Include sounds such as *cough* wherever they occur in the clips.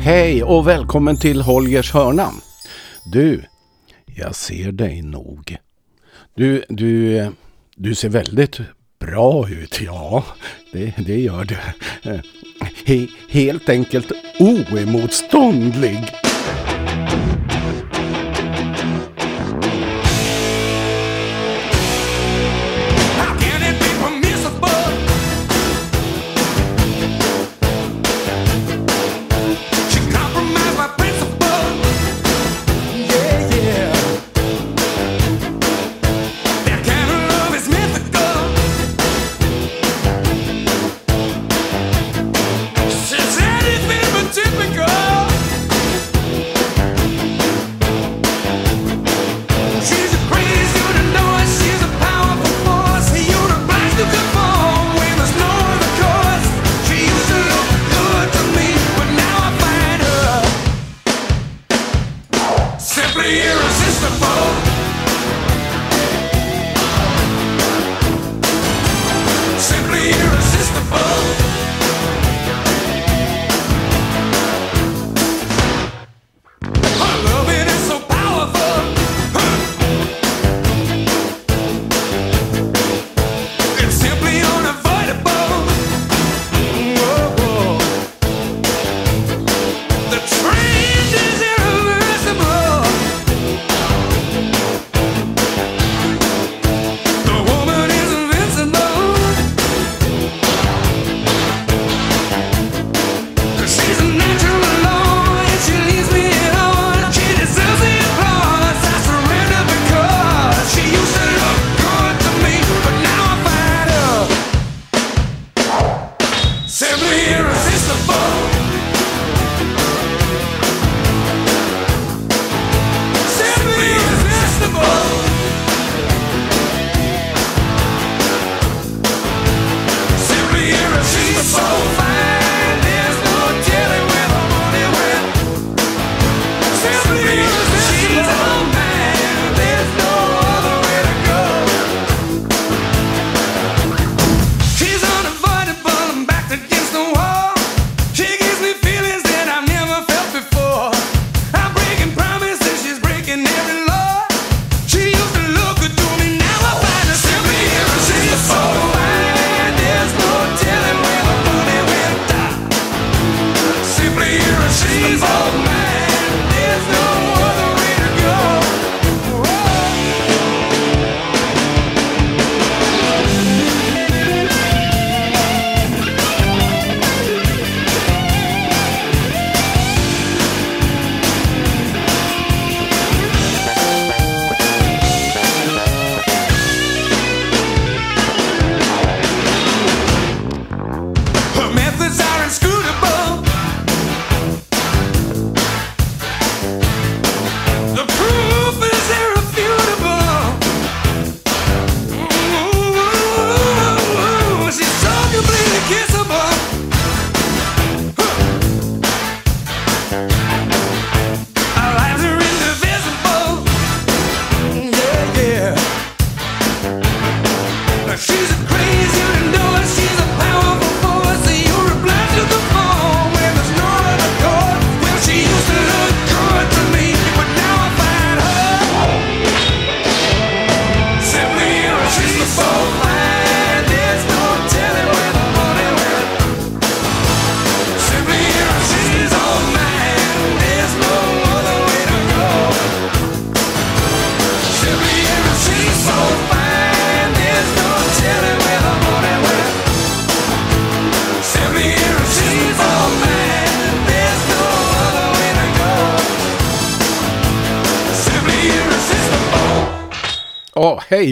Hej och välkommen till Holgers hörna. Du, jag ser dig nog. Du, du, du ser väldigt bra ut, ja. Det, det gör du. He, helt enkelt oemotståndlig.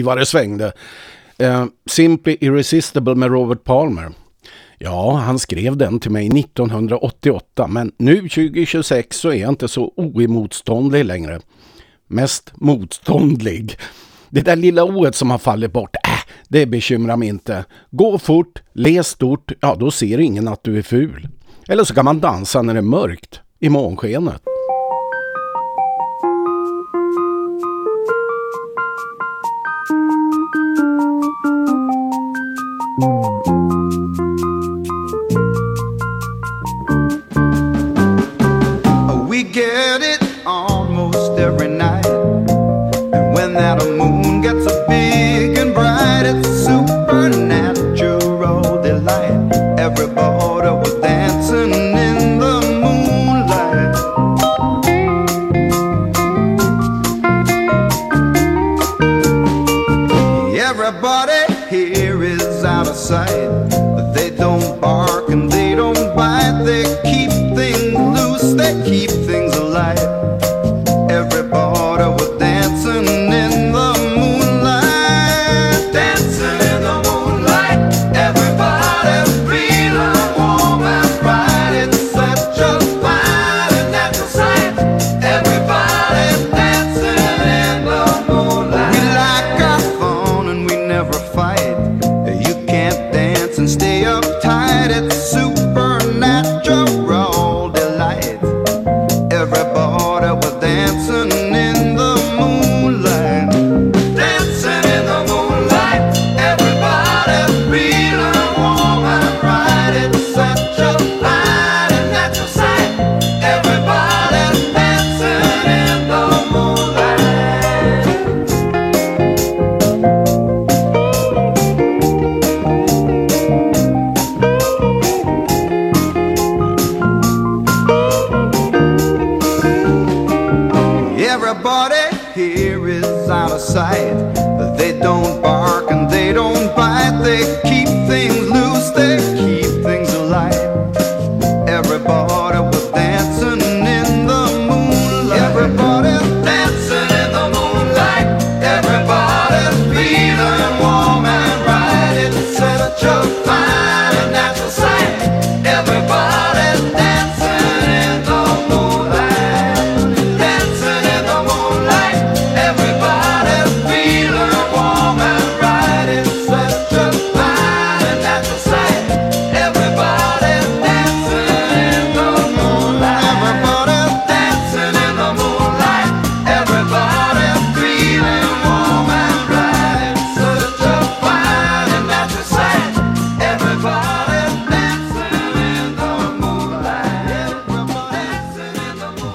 Hej vad det svängde. Eh, Simply Irresistible med Robert Palmer. Ja, han skrev den till mig 1988 men nu 2026 så är jag inte så oemotståndlig längre. Mest motståndlig. Det där lilla oet som har fallit bort, äh, det bekymrar mig inte. Gå fort, le stort, ja då ser ingen att du är ful. Eller så kan man dansa när det är mörkt, i månskenet.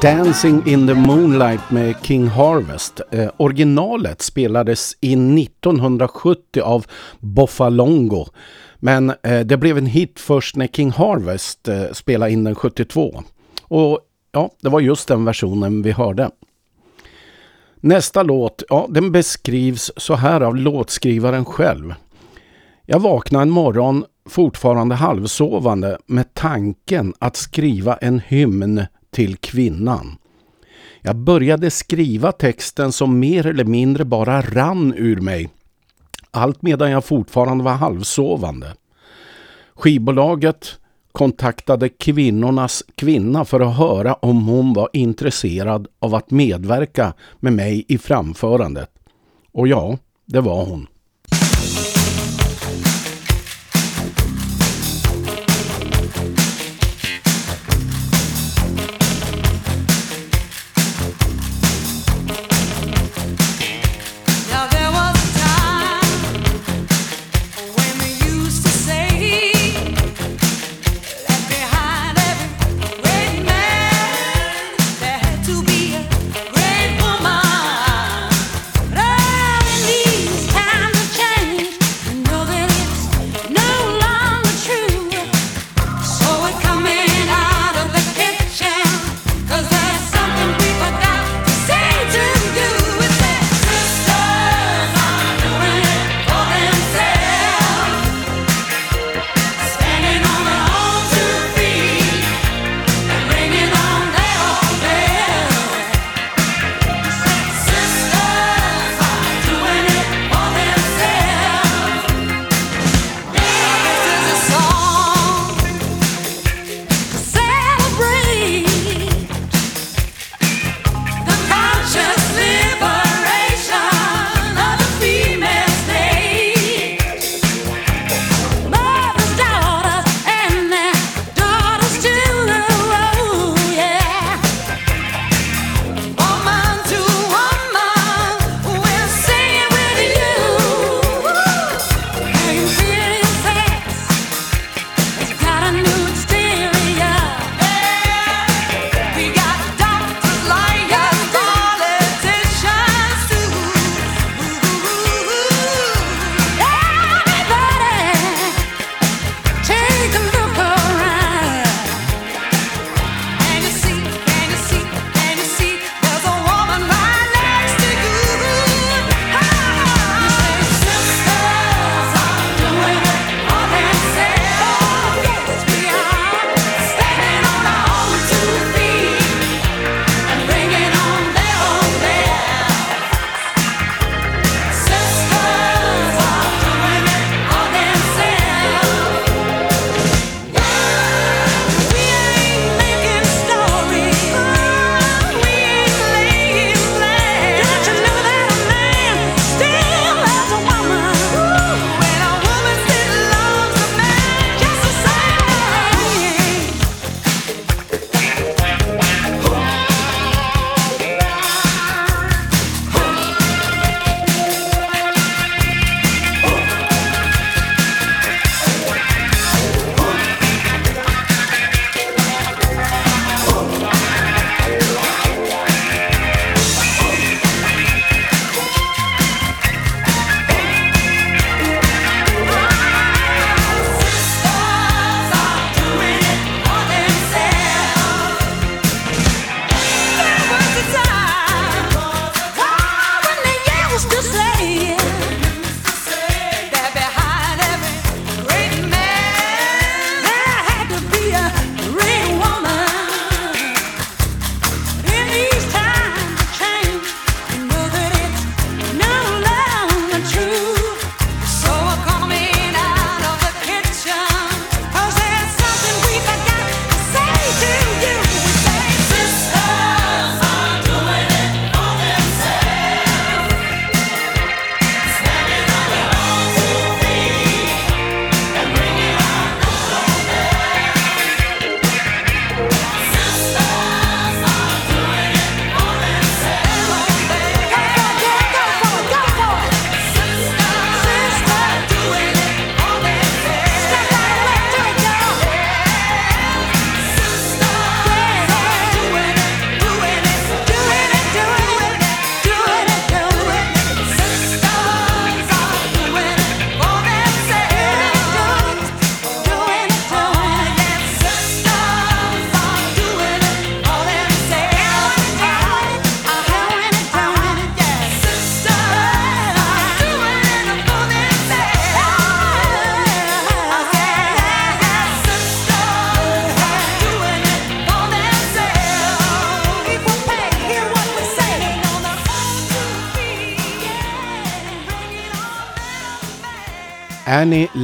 Dancing in the Moonlight med King Harvest. Eh, originalet spelades in 1970 av Boffalongo. Men eh, det blev en hit först när King Harvest eh, spelade in den 72. Och ja, det var just den versionen vi hörde. Nästa låt, ja den beskrivs så här av låtskrivaren själv. Jag vaknade en morgon fortfarande halvsovande med tanken att skriva en hymn till kvinnan. Jag började skriva texten som mer eller mindre bara rann ur mig. Allt medan jag fortfarande var halvsovande. Skivbolaget kontaktade kvinnornas kvinna för att höra om hon var intresserad av att medverka med mig i framförandet. Och ja, det var hon.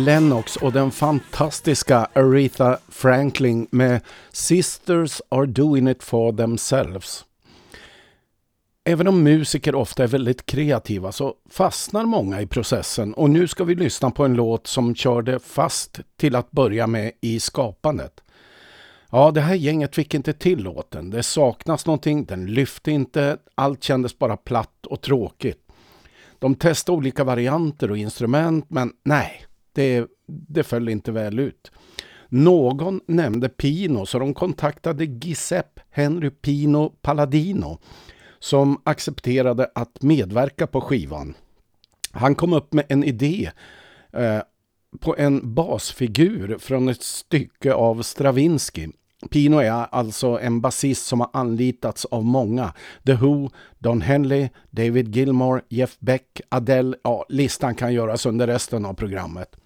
Lennox och den fantastiska Aretha Franklin med Sisters are doing it for themselves. Även om musiker ofta är väldigt kreativa så fastnar många i processen och nu ska vi lyssna på en låt som körde fast till att börja med i skapandet. Ja, det här gänget fick inte till låten. Det saknas någonting, den lyfte inte, allt kändes bara platt och tråkigt. De testade olika varianter och instrument men nej, det, det föll inte väl ut. Någon nämnde Pino så de kontaktade Giuseppe Henry Pino Palladino som accepterade att medverka på skivan. Han kom upp med en idé eh, på en basfigur från ett stycke av Stravinsky Pino är alltså en basist som har anlitats av många. The Who, Don Henley, David Gilmore, Jeff Beck, Adele. Ja, listan kan göras under resten av programmet.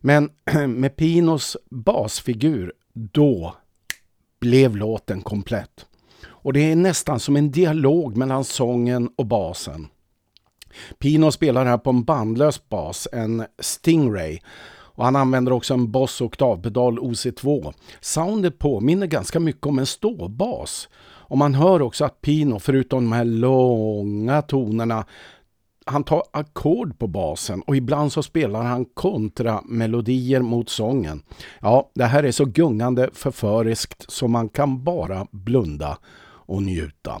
Men *clears throat* med Pinos basfigur, då blev låten komplett. Och det är nästan som en dialog mellan sången och basen. Pino spelar här på en bandlös bas, en Stingray- och han använder också en Boss oktavpedal OC2. Soundet påminner ganska mycket om en ståbas. Och man hör också att Pino, förutom de här långa tonerna, han tar ackord på basen och ibland så spelar han kontramelodier mot sången. Ja, det här är så gungande förföriskt så man kan bara blunda och njuta.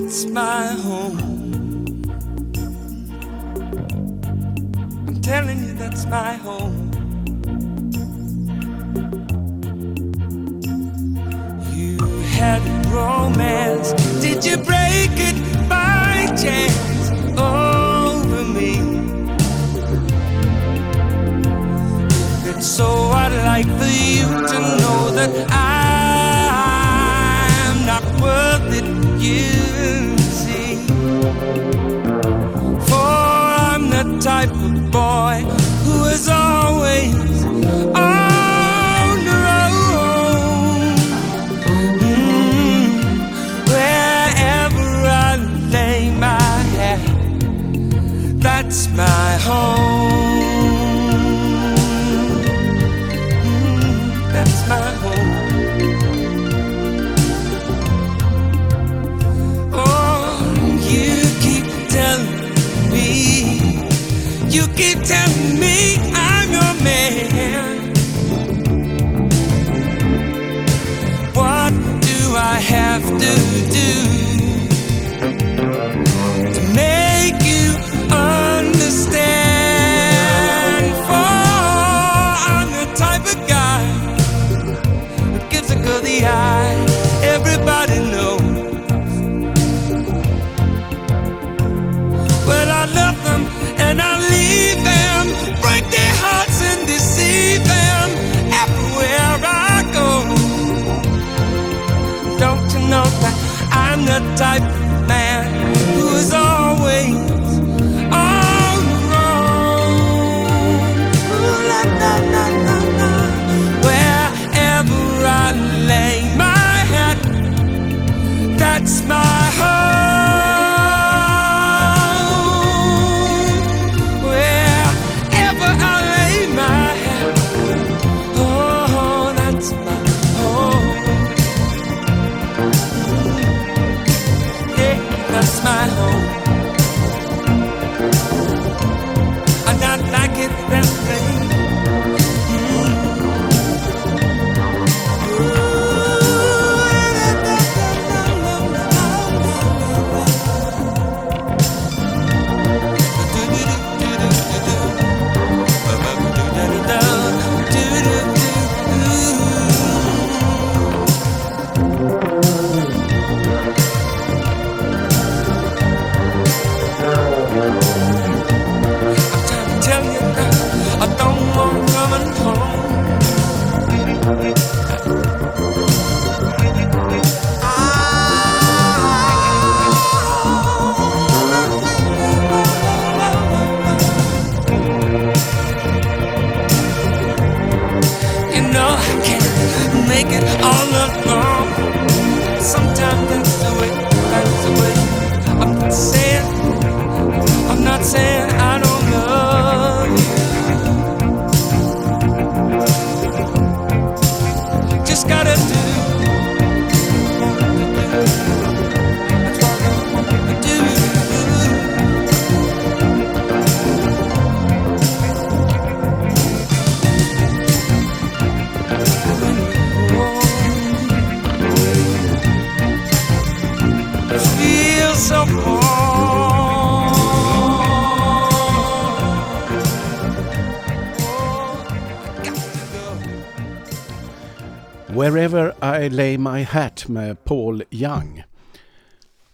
That's my home. I'm telling you, that's my home. You had romance, did you break it by chance over me? So I'd like for you to know that I'm not worth it, you boy who is always on the road. Mm, wherever I lay my head, that's my home. My hat med Paul Young.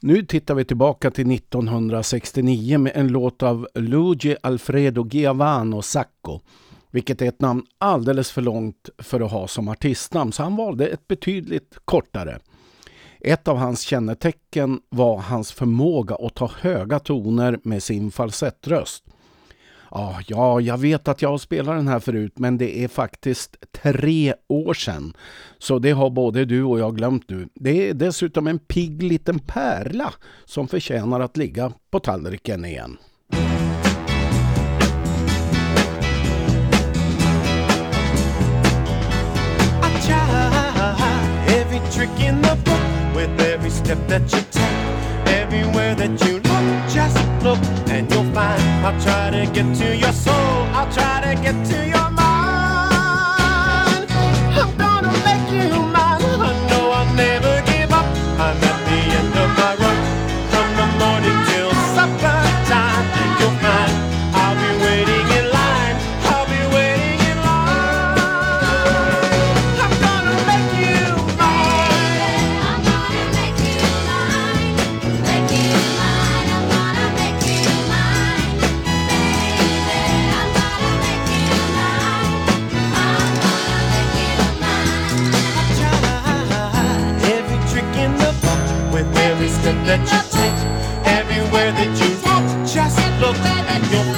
Nu tittar vi tillbaka till 1969 med en låt av Luigi Alfredo Giavano Sacco. Vilket är ett namn alldeles för långt för att ha som artistnamn så han valde ett betydligt kortare. Ett av hans kännetecken var hans förmåga att ta höga toner med sin falsettröst. Ja, ja, jag vet att jag har spelat den här förut men det är faktiskt tre år sedan. Så det har både du och jag glömt nu. Det är dessutom en pigg liten pärla som förtjänar att ligga på tallriken igen. every trick in the book with every step that you take, everywhere that you just look and you'll find I'll try to get to your soul, I'll try to get to your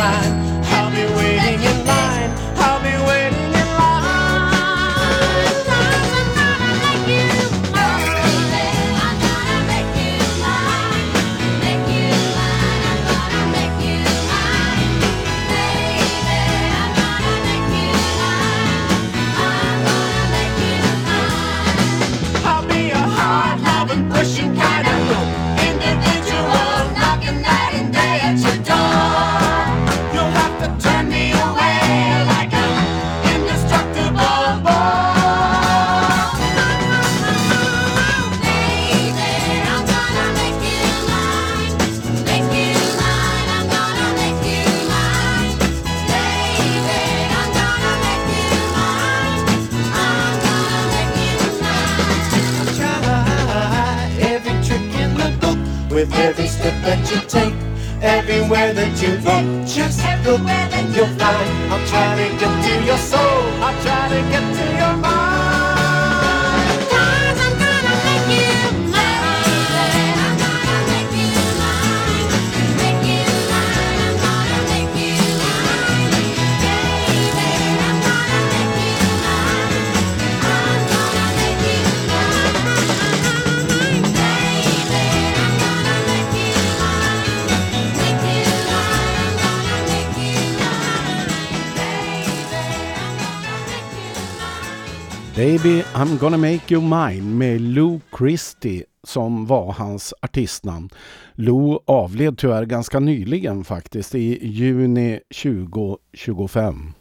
and that you take. Everywhere that you look, just look and you'll find. I'm try to get to your soul. Baby. I'm gonna make you mine med Lou Christie som var hans artistnamn. Lou avled tyvärr ganska nyligen faktiskt i juni 2025.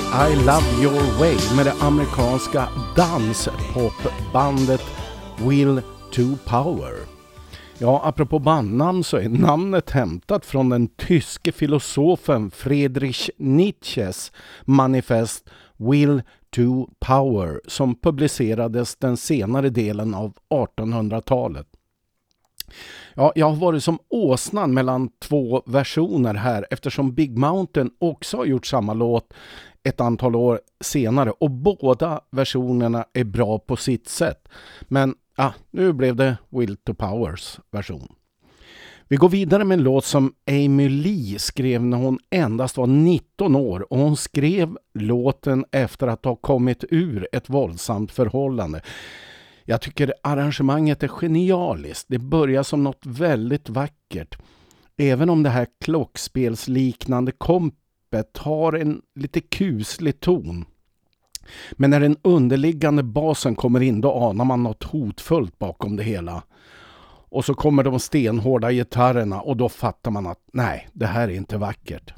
I Love Your Way med det amerikanska danspopbandet Will to Power. Ja, apropå bandnamn så är namnet hämtat från den tyske filosofen Friedrich Nietzsches manifest Will to Power som publicerades den senare delen av 1800-talet. Ja, jag har varit som åsnan mellan två versioner här eftersom Big Mountain också har gjort samma låt ett antal år senare och båda versionerna är bra på sitt sätt. Men ja, nu blev det Will to Powers version. Vi går vidare med en låt som Amy Lee skrev när hon endast var 19 år och hon skrev låten efter att ha kommit ur ett våldsamt förhållande. Jag tycker arrangemanget är genialiskt. Det börjar som något väldigt vackert. Även om det här klockspelsliknande kompet har en lite kuslig ton. Men när den underliggande basen kommer in då anar man något hotfullt bakom det hela. Och så kommer de stenhårda gitarrerna och då fattar man att nej, det här är inte vackert.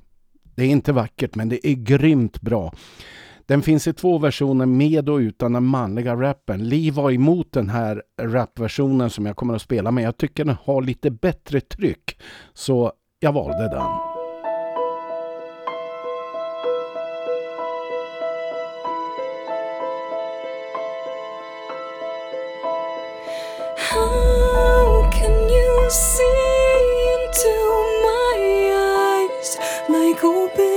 Det är inte vackert men det är grymt bra. Den finns i två versioner med och utan den manliga rappen. Lee var emot den här rapversionen som jag kommer att spela men jag tycker den har lite bättre tryck. Så jag valde den. See into my eyes like open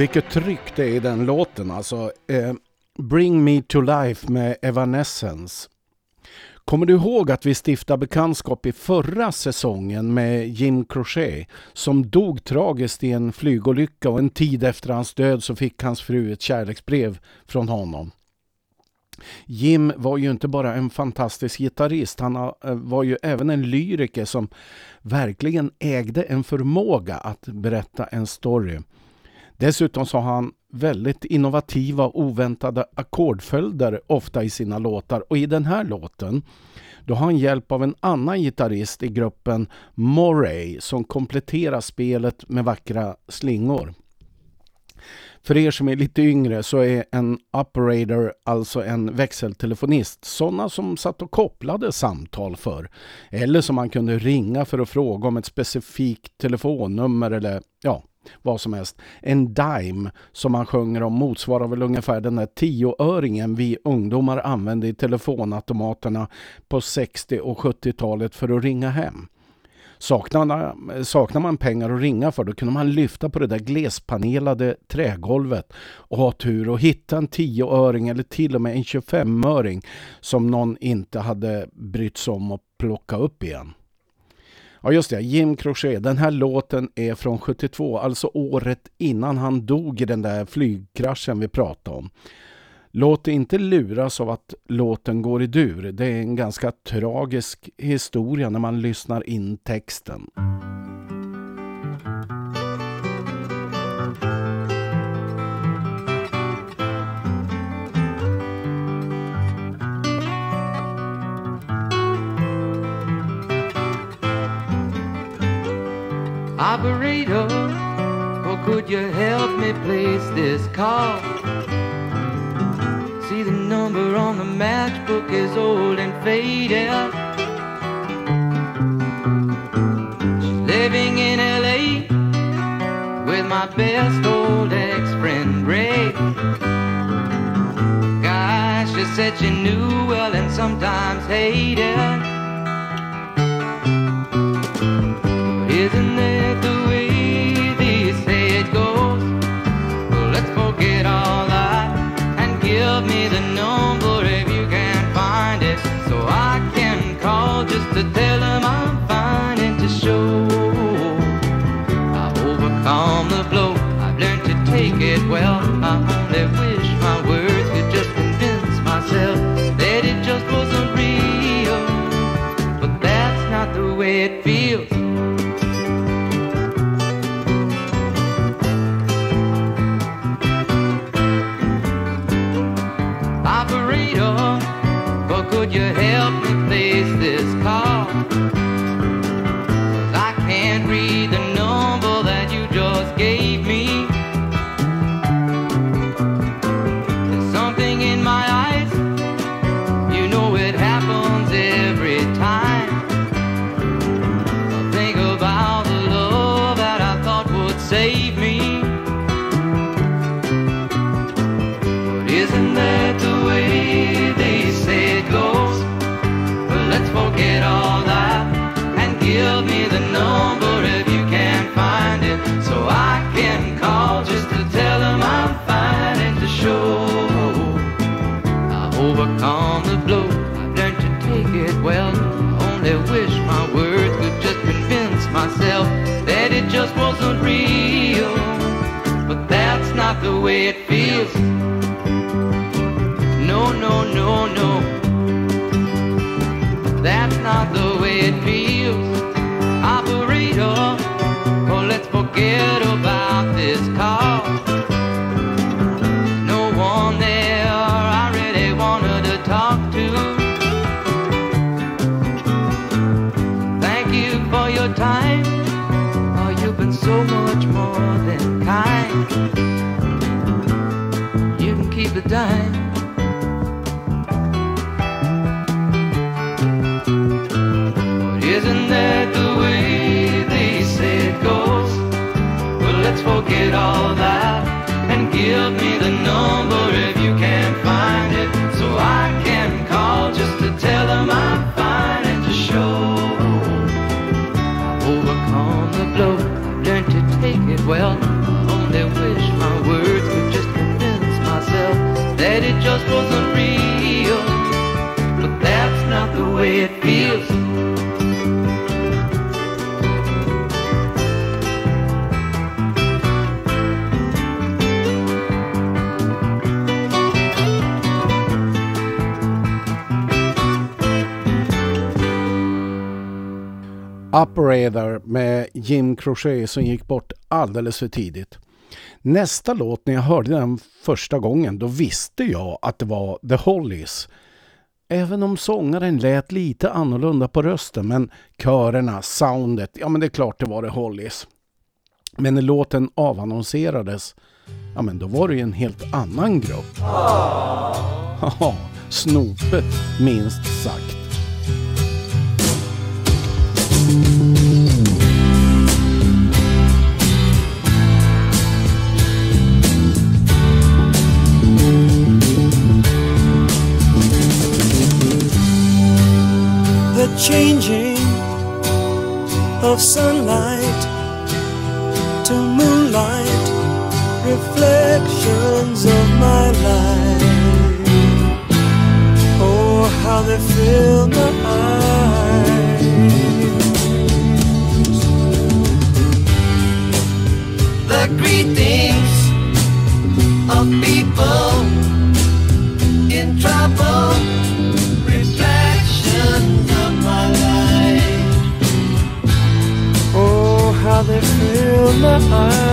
vilket tryck det är i den låten. Alltså, eh, Bring Me To Life med Evanescence. Kommer du ihåg att vi stiftade bekantskap i förra säsongen med Jim Crochet som dog tragiskt i en flygolycka och en tid efter hans död så fick hans fru ett kärleksbrev från honom. Jim var ju inte bara en fantastisk gitarrist, han eh, var ju även en lyriker som verkligen ägde en förmåga att berätta en story. Dessutom så har han väldigt innovativa och oväntade ackordföljder ofta i sina låtar och i den här låten då har han hjälp av en annan gitarrist i gruppen Moray som kompletterar spelet med vackra slingor. För er som är lite yngre så är en operator alltså en växeltelefonist. Sådana som satt och kopplade samtal för. Eller som man kunde ringa för att fråga om ett specifikt telefonnummer eller ja, vad som helst. En dime som man sjunger om motsvarar väl ungefär den där tioöringen vi ungdomar använde i telefonautomaterna på 60 och 70-talet för att ringa hem. Saknar man, man pengar att ringa för då kunde man lyfta på det där glespanelade trägolvet och ha tur och hitta en 10-öring eller till och med en 25-öring som någon inte hade brytt sig om att plocka upp igen. Ja just det, Jim Crochet. Den här låten är från 72, alltså året innan han dog i den där flygkraschen vi pratade om. Låt dig inte luras av att låten går i dur. Det är en ganska tragisk historia när man lyssnar in texten. Operator, or could you help me place this call? See the number on the matchbook is old and faded. She's living in LA with my best old ex-friend Ray. Gosh, she said she knew well and sometimes hated. Isn't that the way it goes? Well, let's forget all that and give me the number if you can find it, so I can call just to I'm fine and to show I've overcome the blow. I've learned to take it well. I only wish my words could just convince myself that it just wasn't real, but that's not the way it feels. The way it feels. No, no, no, no. That's not the way it feels. Operator, oh, let's forget about this dime. But isn't that the way they say it goes? Well, let's forget all that and give me the number Operator med Jim Croce som gick bort alldeles för tidigt. Nästa låt när jag hörde den första gången då visste jag att det var The Hollies. Även om sångaren lät lite annorlunda på rösten men körerna, soundet, ja men det är klart det var The Hollies. Men när låten avannonserades, ja men då var det ju en helt annan grupp. *laughs* Haha, snopet minst sagt. The changing of sunlight to moonlight, reflections of my life. Oh, how they fill my eyes. The greetings of people in trouble, reflections of my life. Oh, how they fill my eyes.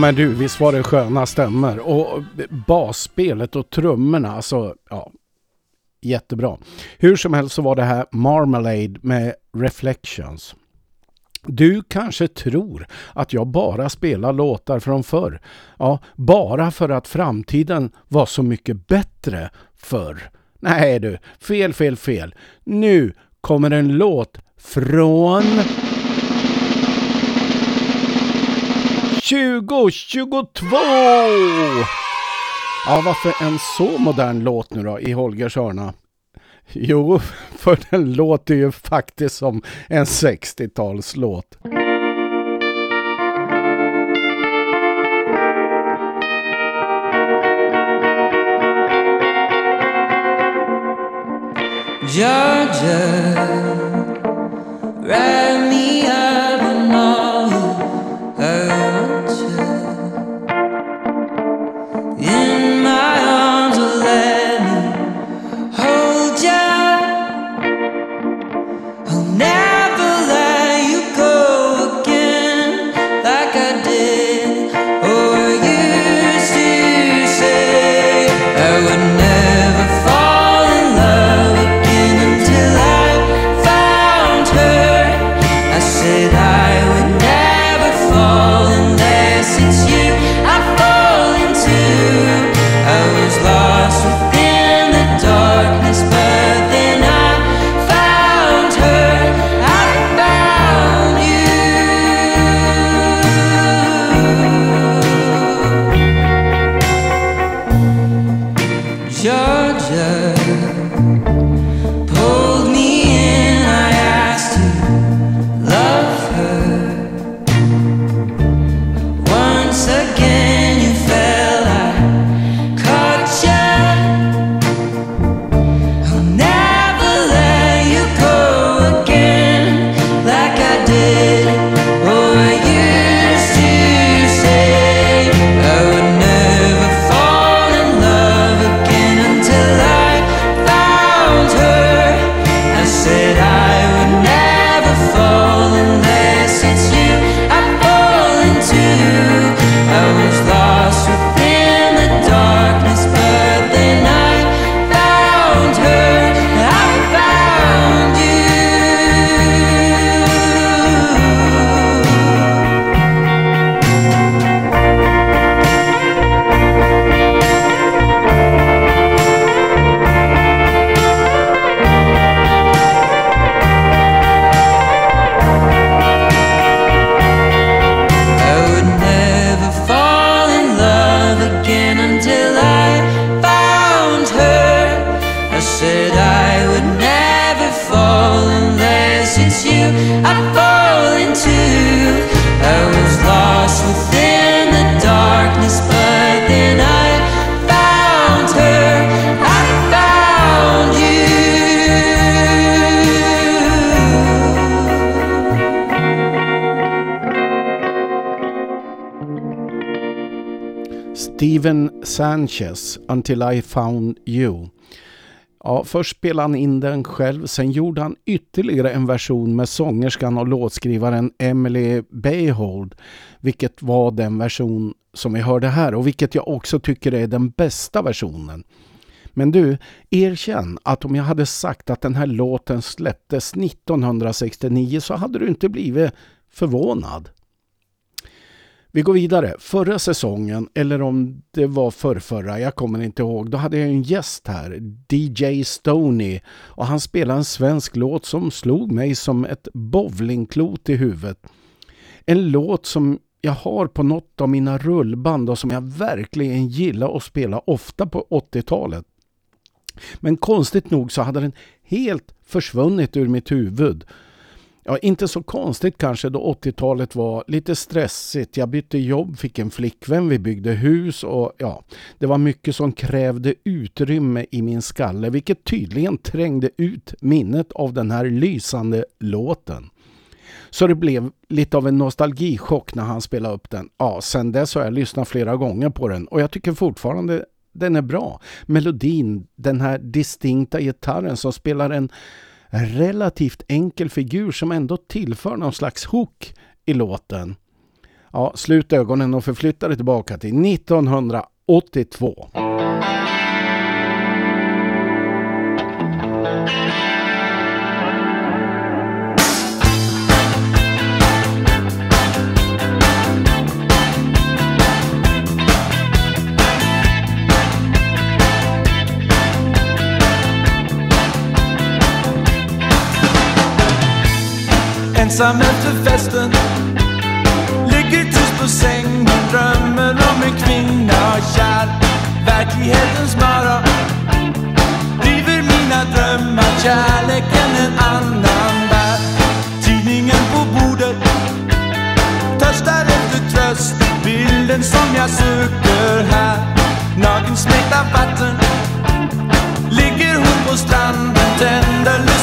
Men du, visst var det sköna stämmer. Och basspelet och trummorna, alltså ja. jättebra. Hur som helst så var det här Marmalade med Reflections. Du kanske tror att jag bara spelar låtar från förr. Ja, bara för att framtiden var så mycket bättre förr. Nej du, fel, fel, fel. Nu kommer en låt från 2022! Ja, varför en så modern låt nu då i Holgers hörna? Jo, för den låter ju faktiskt som en 60-talslåt. Georgia, wrap Georgia Steven Sanchez, Until I found you. Ja, först spelade han in den själv, sen gjorde han ytterligare en version med sångerskan och låtskrivaren Emily Bayhold, vilket var den version som vi hörde här och vilket jag också tycker är den bästa versionen. Men du, erkänn att om jag hade sagt att den här låten släpptes 1969 så hade du inte blivit förvånad. Vi går vidare. Förra säsongen, eller om det var förrförra, jag kommer inte ihåg, då hade jag en gäst här, DJ Stoney. Och han spelade en svensk låt som slog mig som ett bowlingklot i huvudet. En låt som jag har på något av mina rullband och som jag verkligen gillar att spela ofta på 80-talet. Men konstigt nog så hade den helt försvunnit ur mitt huvud. Ja, inte så konstigt kanske då 80-talet var lite stressigt. Jag bytte jobb, fick en flickvän, vi byggde hus och ja, det var mycket som krävde utrymme i min skalle vilket tydligen trängde ut minnet av den här lysande låten. Så det blev lite av en nostalgichock när han spelade upp den. Ja, sen dess har jag lyssnat flera gånger på den och jag tycker fortfarande den är bra. Melodin, den här distinkta gitarren som spelar en relativt enkel figur som ändå tillför någon slags hook i låten. Ja, slut ögonen och förflytta dig tillbaka till 1982. Ensam efter festen. Ligger tyst på sängen Drömmer om en kvinna. Kär Verklighetens mara Driver mina drömmar Kärleken en annan bär Tidningen på bordet Törstar efter tröst. Bilden som jag söker här Naken smekta vatten. Ligger hon på stranden Tänder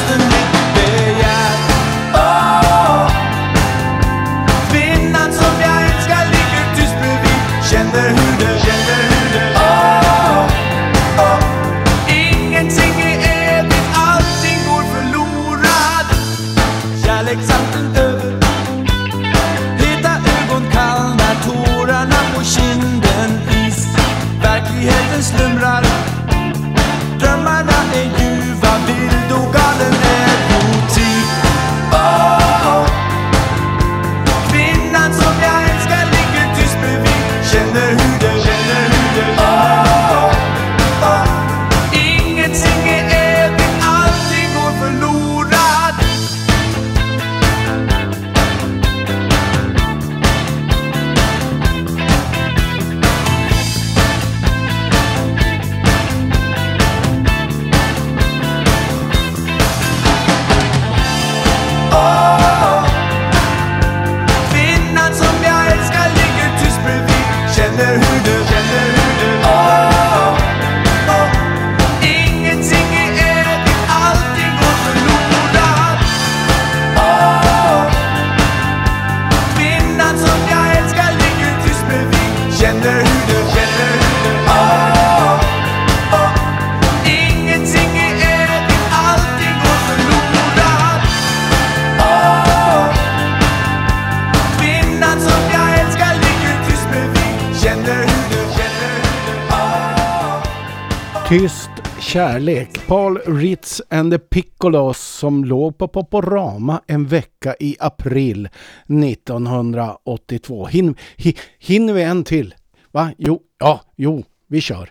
kärlek. Paul Ritz and the Piccolos som låg på Poporama en vecka i april 1982. Hin, hi, hinner vi en till? Va? Jo, ja, jo, vi kör.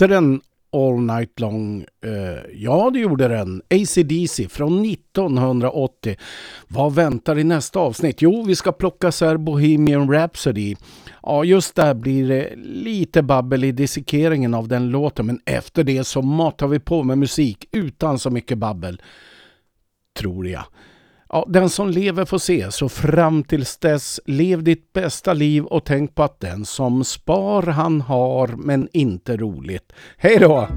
Hette den All Night Long? Eh, ja, det gjorde den. AC/DC från 1980. Vad väntar i nästa avsnitt? Jo, vi ska plocka så här Bohemian Rhapsody. Ja, just där blir det lite babbel i dissekeringen av den låten, men efter det så matar vi på med musik utan så mycket babbel. Tror jag. Ja, den som lever får se, så fram tills dess, lev ditt bästa liv och tänk på att den som spar han har, men inte roligt. Hej då!